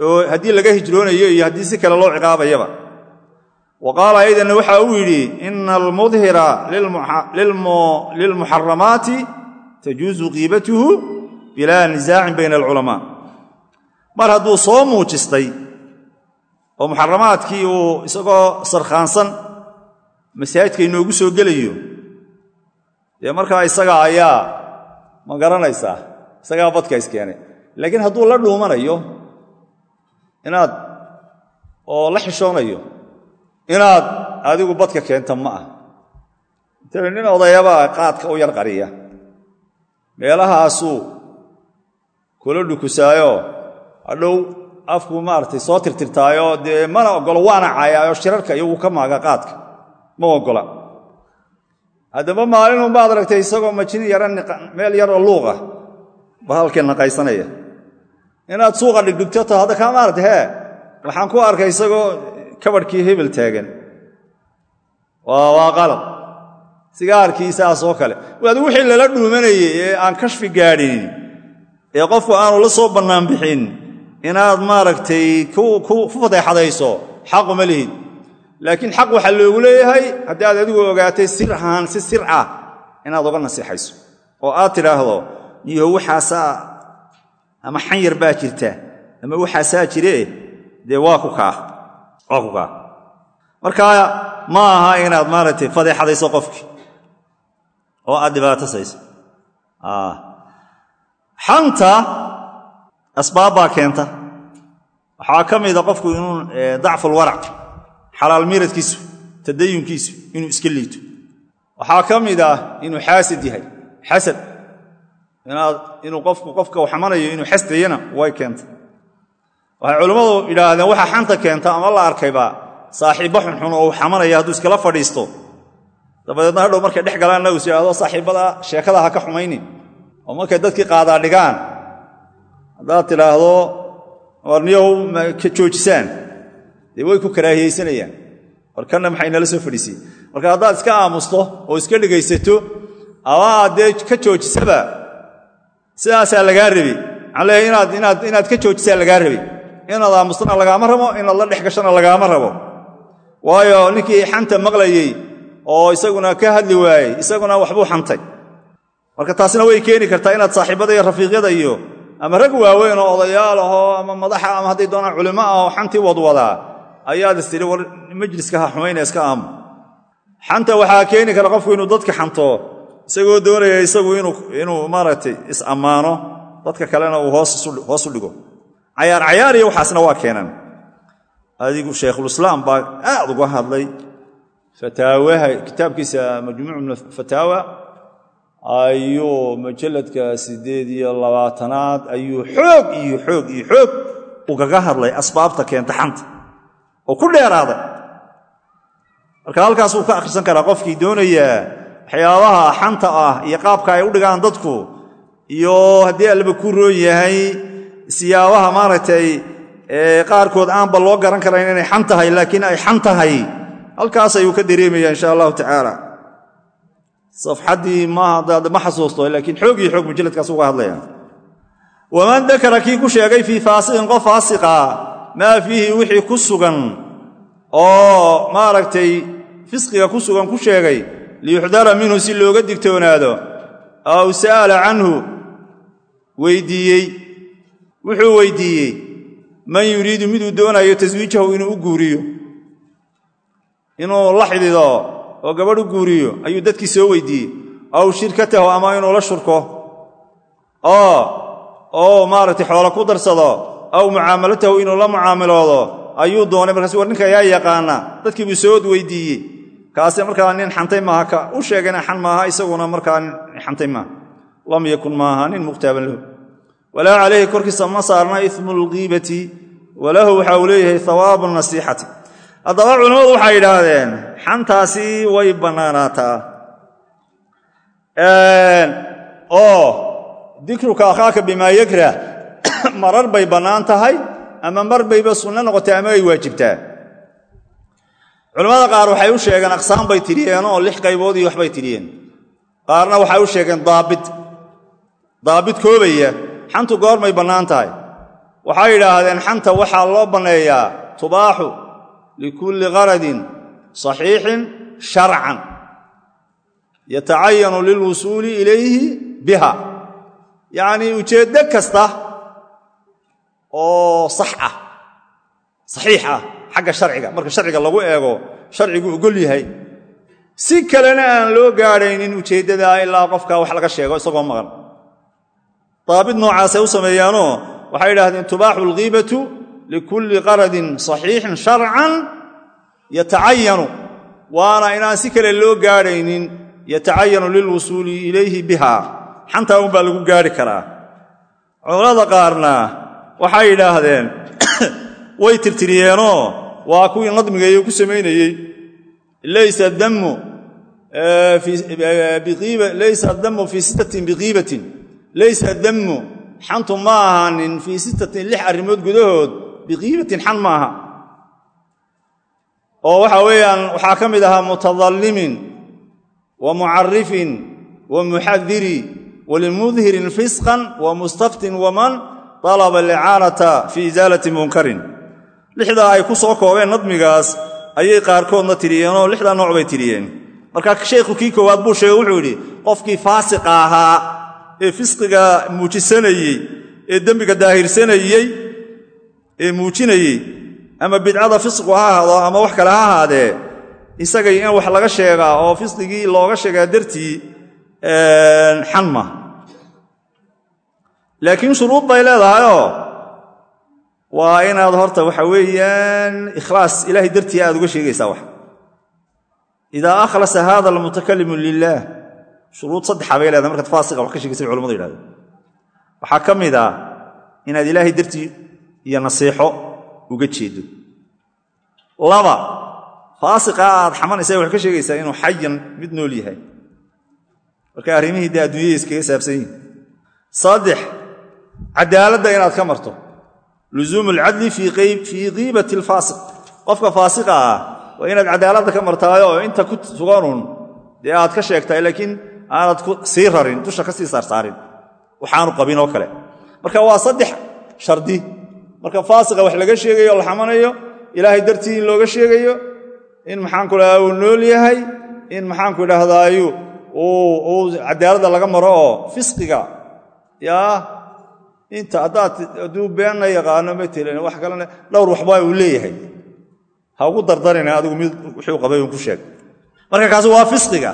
oo haddii laga hijroonayo iyo haddii si kale loo ciqaabayaba. Wa qaala aydan waxa uu yidhi ina almudhira lilmuxaramaati tajuusu qiibatuhu bilaa nisaacin bayna alculamaa mar hadduu soo muujistay oo muxaramaadkii uu isagoo sarkhaansan masaajidka inoogu soo gelayo dee markaa isaga ayaa ma garanaysaa isagaa badka iskeenay. Laakiin hadduu la dhuumanayo inaad oo la xishoonayo inaad adigu badka keenta ma ah intaba nin odayabaa qaadka u yar qariya meelahaasuu kula dhukusaayo hadhow afku maaragtay soo tirtirtaayo dee mana ogolo waana cayaayoo shirarka iyagu ka maaga qaadka. Ma ogola haddaba maalinun baad aragtay isagoo majin yara meel yaroo luuqa. Bahalkii naqaysanaya inaad suuqa dhigdhigto to hadda kaa maarata hee? Waxaan ku arkay isagoo kabadhkii hebel taagan. Waa qalad. Sigaarkii saas oo kale. Waad wixii lala dhuumanayey ee aan kashfi gaadhin. Ee qofku aanu la soo bannaan bixin inaad maaragtay ku fadeexadayso xaquma lihid laakiin xaq waxaa loogu leeyahay haddii aad adigu ogaatay sir ahaan si sir ah inaad oga nasiixayso. Oo aad tidhaahdo niyo waxaasaa ama xan yar baa jirta ama waxaasaa jiree dee waa ku kaa waa ku kaa marka ma aha inaad maaragtay fadeexadayso qofkii oo aad dhibaatasayso xanta asbaab baa keenta. Waxaa ka mida qofku inuu dacfulwarac xalaal miradkiisu tadayunkiisu inuu iska liito. Waxaa ka mid ah inuu xaasid yahay xasad. Inuu qofku qofka xamanayo inuu xasdayana way keenta. Waxay culammadu yidhaahdeen waxaa xanta keenta ama la arkayba saaxiibba xunxun oo uu xamanaya hadduu iskala fadhiisto. Dabadeedna hadhow markay dhex galaanna uu sihaahdo saaxiibbada sheekada ha ka xumaynin oo markay dadkii qaadaa dhigaan haddaad tidhaahdo warniyow joojisaan. Dee way ku karaahiyaysanayaan warkanna maxay nala soo fadhiisay? Marka haddaad iska aamusto oo iska dhegaysato ama aad dee ka joojisaba. Sidaasaa lagaa rabi maxaan leeyahay inaad ka joojisaa lagaa rabi inaad aamustana lagaama rabo inaad la dhex gashana lagaama rabo. Waayo ninkii xanta maqlayey oo isaguna ka hadli waayey isaguna waxbuu xantay. Marka taasina way keeni kartaa inaad saaxiibada iyo rafiiqyada iyo ama rag waaweyn oo odayaal ahoo ama madaxa ama hadday doonaan culimo ah oo xantii wadwadaa ayaad istidhi war majliska ha xumayna iska aamu xanta waxaa keeni kara qofku inuu dadka xanto isagoo doonaya isagu inuu maaragtay is-ammaano dadka kalena uu hoos u dhigo. Cayaar cayaar iyo waxaasna waa keenan adigu shaykhulislaam baa aad uga hadlay fataawaha kitaabkiisa majmuuc fataawa ayuu majalladka siddeed iyo labaatanaad ayuu xoog iyo xoog iyo xoog ugaga hadlay asbaabta keenta xanta oo ku dheeraaday. Marka halkaas wuu ka akhrisan karaa qofkii doonayaa waxyaabaha xanta ah iyo qaabka ay u dhigaan dadku iyo haddii allaba ku roon yahay siyaabaha maaragtay qaarkood aanba loo garan karayn inay xan tahay laakiin ay xan tahay halkaas ayuu ka dareemaya insha allahu tacaala safxaddii ma xasuusto laakiin xoog iyo xoog mujalladkaas uga hadlaya waman dakara kii ku sheegay fii faasiqin qof faasiqa maa fiihi wixii ku sugan oo maaragtay fisqiga ku sugan ku sheegay liyuxdara minhu si looga digtoonaado aw sa'ala canhu weydiiyey wuxuu weydiiyey man yuriidu miduu doonayo taswiijahu inuu u guuriyo inuu la xidido oo gabadh u guuriyo ayuu dadkii soo weydiiyey. Aw shirkatahu ama inuu la shurko? Oo maaragtay xoolo ku darsado. Aw mucaamalatahu inuu la mucaamiloodo. Ayuu doonay markaas war ninka ayaa yaqaana. Dadkii buu soo weydiiyey. Kaase markaa nin xantay maaha ka u sheegayna xan maaha isaguna markaa xantay maaha. Lam yakun maaha nin muktaaban lahu. Walaa calayhi korkiisa ma saarna ismu lgiibati walahu waxa uu leeyahay haddaba culimmadu waxay yidhaahdeen xantaasi way bannaanaataa. Oo dikruka akhaaka bimaa yakrah marar bay bannaan tahay ama mar bayba sunno noqotay ama ay waajibtaa. Culimmada qaar waxay u sheegeen aqsaam bay tidhiyeen oo lix qaybood iyo waxbay tidhiyeen. Qaarna waxay u sheegeen daabit. Daabit koobaya xantu goormay bannaan tahay. Waxay yidhaahdeen xanta waxaa loo banneeyaa tubaaxu likulli qaradin saxiixin sharcan yatacayanu lilwusuuli ilayhi biha yacnii ujeeddo kasta oo sax ah saxiix ah xagga sharciga marka sharciga lagu eego sharcigu ogol yahay si kalena aan loo gaadhaynin ujeeddadaa ilaa qofka wax laga sheego isagoo maqan daabit noocaasay u sameeyaanoo waxay yidhahdeen tubaaxu alghiibatu likulli qaradin saxiixin sharcan yatacayanu waana inaan si kale loo gaadhaynin yatacayanu lilwusuuli ilayhi biha. Xantaa unbaa lagu gaadhi karaa. Culamada qaarna waxay yidhaahdeen way tirtiriyeenoo waa kuwii nadmigayo ku samaynayey. Laysa damu fii sittatin biqiibatin. Laysa damu xantu ma ahaanin fii sittatin lix arrimood gudahood biqiibatin xan ma oo waxa weeyaan waxaa ka mid ahaa mutadallimin wa mucarifin wa muxadiri walimudhirin fisqan wa mustaftin waman alaba alicaanata fii isaalati munkarin. Lixdaa ay ku soo koobeen nadmigaas ayay qaarkoodna tiriyeenoo lixdaa nooc bay tiriyeen. Marka sheekhu kii koowaad buu sheegey wuxuu yidhi qofkii faasiqa ahaa ee fisqiga muujisanayey ee dembiga daahirsanayey ee muujinayey ama bidcada fisqu ha ahaado ama wax kale ha ahaadee isagay in wax laga sheegaa oo fisqigii looga sheegaa dartii xanma laakiin shuruud bay leedahayoo waa inaad horta waxa weeyaan ikhlaas ilaahay dartii aad uga sheegaysaa wax. Idaa akhlasa hada almutakalimu lilaah shuruud saddexa bay leedahay markaad faasiqa wax ka sheegaysa bay culamadu yidhahdeen. Waxaa ka mid ah inaad ilaahay dartii iyo nasiixo uga jeedo. Laba faasiqa aad xamanaysa wax ka sheegaysaa inuu xayan mid nool yahay. Marka arrimihii dee adduunyada iskaga saabsan yihiin saddex cadaaladda inaad ka marto. Luzuumu alcadli fii kiibati alfaasiq. Qofka faasiqa ah waa inaad cadaaladda ka martaayo oo inta ku suganun dee aad ka sheegtahay laakiin aanad sii rarin dusha ka sii saarsaarin waxaanu qabin oo kale. Marka waa saddex shardi marka faasiqa wax laga sheegayo o la xamanayo ilaahay dartii in looga sheegayo in maxaanku idhahdaa uu nool yahay in maxaanku idhaahdaayu uu cadaaladda laga maro oo fisqiga. Yaa inta haddaad hadduu beenna yaqaano matalan wax kalena dhowr waxba uu leeyahay. Ha ugu dardarina adigu mid wuxuu qabay uun ku sheeg. Marka kaasi waa fisqiga.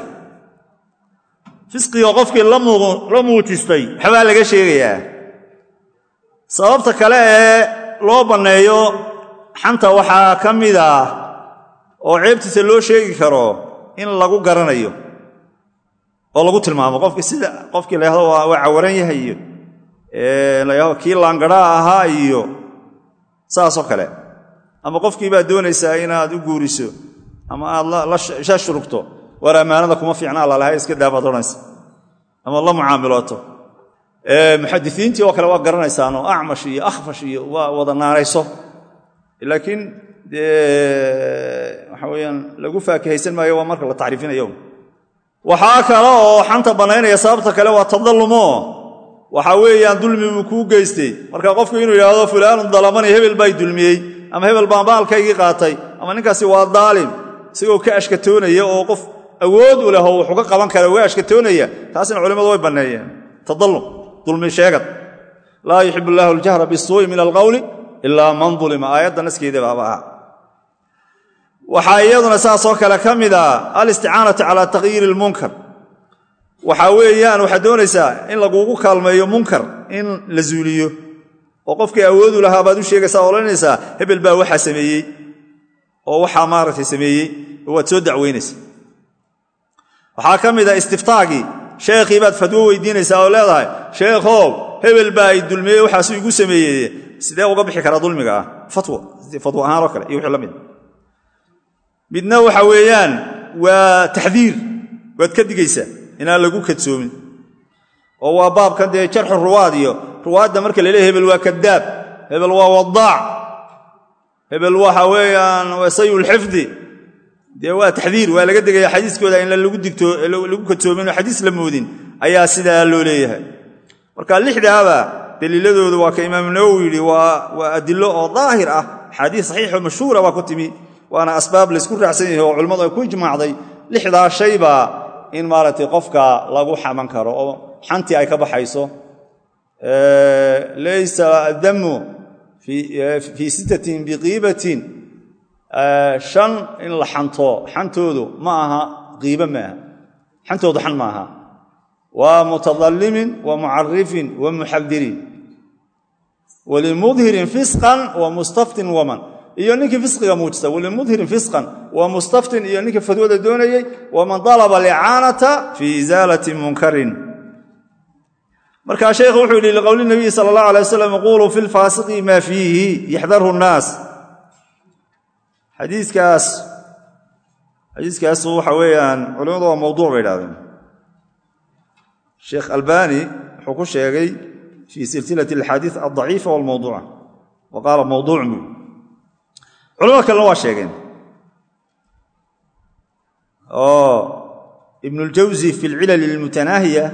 Fisqiga qofkii la muujistay waxbaa laga sheegayaa sababta kale ee loo banneeyo xanta waxaa ka mid ah oo ceebtiisa loo sheegi karo in lagu garanayo oo lagu tilmaamo qofki sida qofkii la waa cawaran yahay iyo layahdo kii laangadhaa ahaa iyo saasoo kale. Ama qofkii baad doonaysaa inaad u guuriso ama aad la shurugto war ammaanada kuma fiicnaa lalahay iska daabaad odhanaysa ama la mucaamilooto muxadisiintii oo kale waa garanaysaanoo acmash iyo akhfash iyo waa wada naanayso laakiin dee waxa weyaan lagu faakihaysan maayo waa marka la tacriifinayo waxaa kale oo xanta bannaynaya sababta kale waa tadallumo. Waxa weeyaan dulmi buu kuu geystay. Marka qofku inuu yidhaahdo fulaanun dalamani hebel baa dulmiyey ama hebel baan baalkaygii qaatay ama ninkaasi waa daalim isagoo ka ashkatoonaya oo qof awood u leh oo wax uga qaban kara uga ashkatoonaya taasina culimmadu way banneeyeen. Tadallum dulmi sheegad. Laa yuxib allaahu aljahra bisuu'i min alqowli ilaa man dulima aayadda naskeeda baaba waxaa iyaduna saasoo kale ka mid a alisticaanatu calaa takhyiiri ilmunkar waxaa weeyaan waxaad doonaysaa in lagugu kaalmeeyo munkar in la zuuliyo. Oo qofkii awoodu lahaa baad u sheegaysaa odhanaysaa hebel baa waxaa sameeyey. Oo waxaa maaragtay sameeyey. Waad soo dacweynaysa waxaa ka mid a istiftaagii sheekhii baad fadwo weydiinaysaa oo leedahay sheekhow hebel baa i dulmiyey waxaasu igu sameeyey. Sidee uga bixi karaa dulmiga ah? Fatwo. Ahaanoo kale iyo wixii la mid midna waxa weeyaan waa taxdiir waad ka digaysaa inaan lagu kadsoomin. Oo waa baabkan dee jarxu ruwaad iyo ruwaadda marka la leeyahy hebel waa kadaab hebel waa wadaac hebel waxa weeyaan sayulxifdi dee waa taxdiir waa laga degaya xadiiskooda in lagu kadsoomin oo xadiis la moodin ayaa sidaa loo leeyahay. Marka lixdaaba daliiladoodu waa ka imaamu nawowi yidhi waa adilo oo daahir ah axaadiis saxiixoo mashhuura waa ku timi waana asbaab laysku raacsan yahay oo culimmadu ay ku ijmaacday lixdaa shaybaa in maaragtay qofka lagu xaman karo oo xantii ay ka baxayso. Laysa adamu fii sittatin biqiibatin shan in la xanto xantoodu ma aha qiibe maaha xantoodu xan ma waa mutadallimin wa mucarifin wa muxadirin walimudhirin fisqan wa mustaftin waman. Iyo ninkii fisqiga muujista walimudhirin fisqan wa mustaftin iyo ninkii fadwada doonayey waman dalaba alicaanata fii isaalati munkarin. Markaa sheekhu wuxuu yidhi liqowli nabiyi sala allah alay wasalam quluu fi lfaasiqi maa fiihi yaxdarhu nnaas xadiikaas xadiiskaasu waxa weeyaan culimmadu waa mawduuc bay idhahdeen sheekh albani wuxuu ku sheegay fii silsilati alxaadiis aldaciifa walmawduuca wa qaala mawduucun buu culamada kalena waa sheegeen oo ibn اljawzi fi اlcilal اlmutanaahiya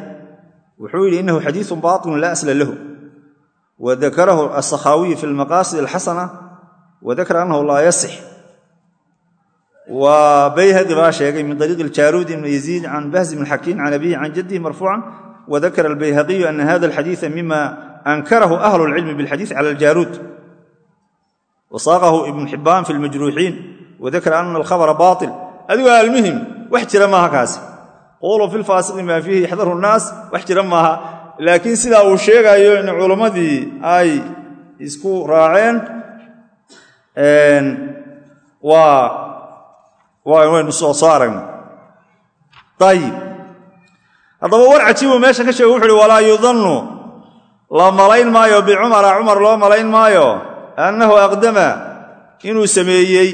wuxuu yidhi inahu xadiiثu baطinu la asla lahu wadakarahu aلsakhaawiyu fi اlmaqaasid اlxasana wadakara annahu laa yasix byhaqi baa sheegay min ariiq jaruudi bn yaziid can bahz bn xakiim can abihi can jadihi marfuucan wadakara albayhaqiyu ana hada alxadiia mima ankarahu ahlu lcilmi bاlxadiis cala aljaruud. Wasaaqahu ibn xibaan fi lmajruuxiin wadakara ana alkhabra bail adigoo almuhim wax jira maaha kaasi. Qowlu fi lfaasiqi maa fiihi yaxdaru nnaas wax jira maaha. Laakiin sidaa uu sheegayo in culammadii ay isku raaceen waynu soo aragna ayib haddaba war cajiibu meeshan ka sheega wuxu uhi walaa yudannu la malayn maayo bicumara cumar loo malayn maayo. Annahu aqdama inuu sameeyey.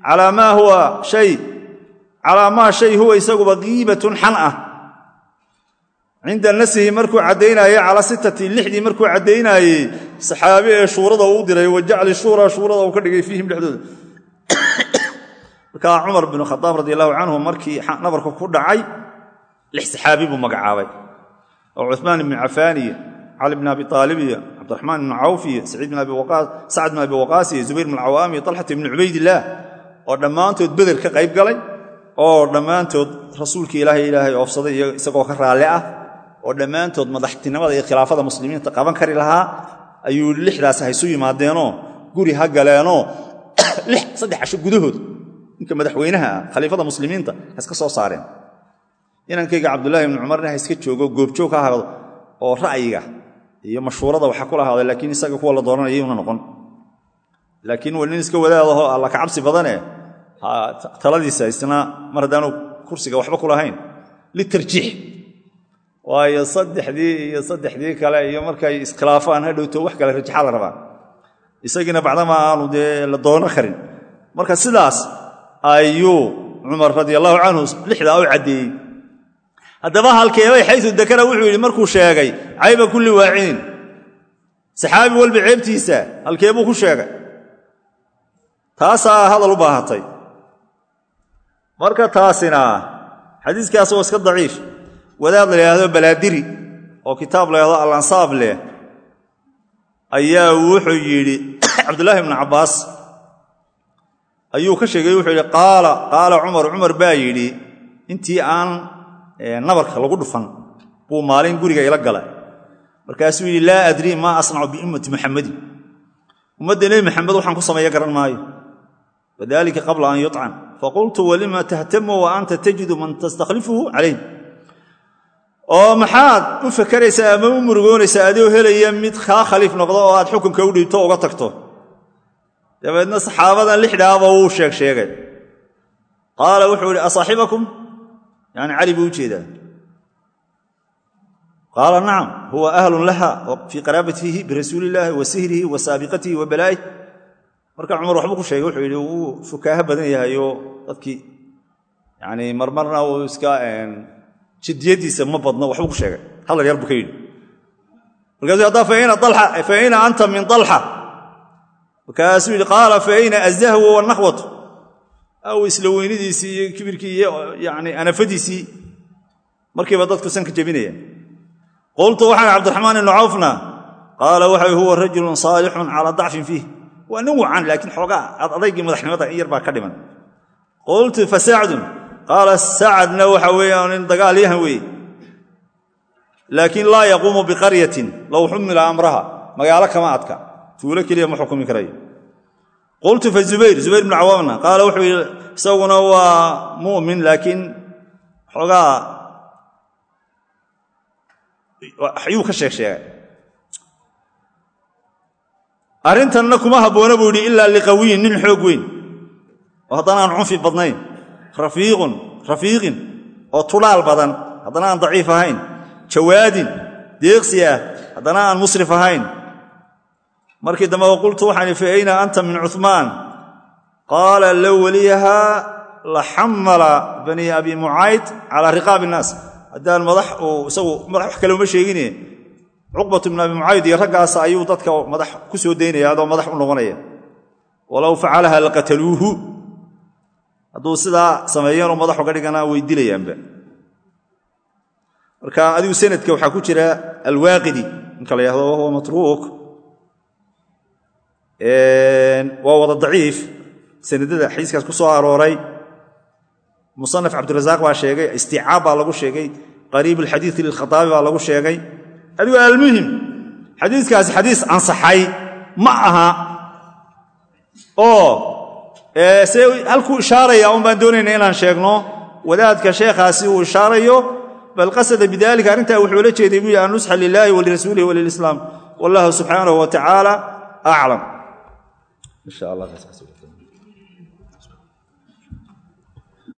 Calaa maa huwa shay. Calaa maa shay huwa isaguba qiibatun xan ah. Cinda nasihi markuu caddaynaayey calaa sittati lixdii markuu caddaynaayey saxaabi ee shuurada uu diray wa jacli shuura shuurada uu ka dhigay fiihim dhexdooda markaa cumar binu khadaab radi allahu canhu markii nabarku ku dhacay lix saxaabi buu magacaabay. Oo cumaan ibnu cafaan iyo cali bn abi aalib iyo cabdiraxmaan ibnu cawf iyo sacd bn abi waqaas iyo zubayr bn cawaam iyo talxat ibnu cubaydillaah oo dhammaantood beder ka qayb galay oo dhammaantood rasuulkii ilaahay ilaahay oofsaday isagoo ka raalli ah oo dhammaantood madaxtinimada iyo khilaafada muslimiinta qaban kari lahaa ayuu lixdaas haysu yimaadeenoo guri ha galeenoo saddex casho gudahood ninka madaxweynaha ah khaliifada muslimiinta ha iska soo saareen. Inankayga cabdullahi ibnu cumarna ha iska joogo goobjoog ha ahdo oo ra'yiga iyo mashhuurada waxa kula ahaaday laakiin isaga kuwa la dooranaya una noqon. Laakiin waa nin iska wadaadaho alla ka cabsi badane taladiisa isna mar haddaanu kursiga waxba ku lahayn. Litarjiix waayo saddexdii iyo saddexdii kale iyo markay iskhilaafaan ha dhowto wax kale rajaxa la rabaa. Isagiina bacdama aanu dee la doono karin. Marka sidaas ayuu cumar radi allahu canhu lixdaa u caddeeyey haddaba halkeebay xayu dakara wuxuu yidhi markuu sheegay cayba kulli waacinin saxaabi walba ceebtiisa halkeebuu ku sheegay. Taasaa hadal u baahatay. Marka taasina xadiiskaas waa iska daciif. Wadaad la yidhaahdo balaadiri oo kitaab la yidhahdo alansaab leh ayaa wuxuu yidhi cabdullaahi ibnu cabbaas ayuu ka sheegay wuxuu yidhi qaala cumar. Cumar baa yidhi intii aan nabarka lagu dhufan buu maalin guriga ila gala markaasuu yidhi laa adrii maa asnacu biummati muxammadin ummadda nebi maxamed waxaan ku sameeya garan maayo. Wadalika qabla an yuطcan faqultu walima tahtamu wa anta tajidu man tastakhlifuhu calayh oo maxaad u fakaraysaa ama u murugoonaysaa adigoo helaya mid kaa khaliif noqdo oo aad xukunka u dhiibto uga tagto dabeedna saxaabadan lixdaaba wuu sheeg sheegay. Qaala wuxuu idhi asaaxibakum? Yani cali buu u qaala nacam huwa ahlun laha fii qaraabatihi birasuuli illaahi wa sihrihi wa saabiqatihi wa balaa'ih marka cumar waxbuu ku sheegay wuxuu yidhi wuu fukaaho badan yahayo dadkii yani marmarna uu iska jiddiyadiisa ma badno waxbuu ku sheegay. Hadal yar buu ka yidhi. Markaasuu haddaa fa ayna anta min alxa markaasuu yidhi qaala fa ayna azahwu wanakhwatu aw isla weynidiisii iyo kibirkii iyo yani anafadiisii. Markiiba dadku sanka jebinaya qultu waxaan cabdiraxmaan ibnu cawfna. Qaala waxa huwa rajulun saalixun calaa dacfin fiih. Waa nin wacan laakiin xoogaa ad adaygii madaxnimada in yar baa ka dhiman. Qultu fa sacdun. Qaala sacadna waxa weeyaan nin dagaalyahan weeye. Laakiin laa yaquumu biqaryatin low xumila amraha magaalo kama adka tuulo keliya ma xukumi karayo qultu fa zubayr zubayr ibnu cawaamna qaala wuxuu yidhi isaguna waa mu'min laakiin xoogaa ayuu ka sheeg sheegay arrintanna kuma habboona buu yidhi ilaa liqawiyin nin xoog weyn. Oo haddana aan cunfi badnayn rafiiqin oo tulaal badan. Haddana aan daciif ahayn jawaadin deeqsi ah. Haddana aan musrif ahayn markii dambe qultu waxaan fa ayna anta min cumaan qaala low weliyahaa la xamala banii abi mucayd calaa riqaabi innaas haddaan madax uu isagu madax wax kale uma sheegine. Cuqbatu bn abi mucayd iyo ayuu dadka madax ku soo daynaya adoo madax u noqonaya. Walow facalaha laqataluuhu hadduu sidaa sameeyeenoo madax uga dhigana way dilayaanba. Marka adigu sanadka waxaa ku jira alwaaqidi ninka la yahdo wahuwa matruuk waa wada daciif. Sanadada xadiiskaas ku soo arooray musanaf cabdirasaaq baa sheegay isticaab baa lagu sheegay qariib alxadiidi lilkhaaabi baa lagu sheegay. Adigu almuhim xadiiskaasi xadiis ansaxay ma aha oo se halkuu ishaaraya un baan doonayna inaan sheegno wadaadka sheekhaasi uu ishaarayo bal qasada bidalika arrintaa wuxuu la jeeday buu yhi annusxa lilaahi walirasuulihi walilislaam wallahu subxaanahu wa tacaala aclam insha allah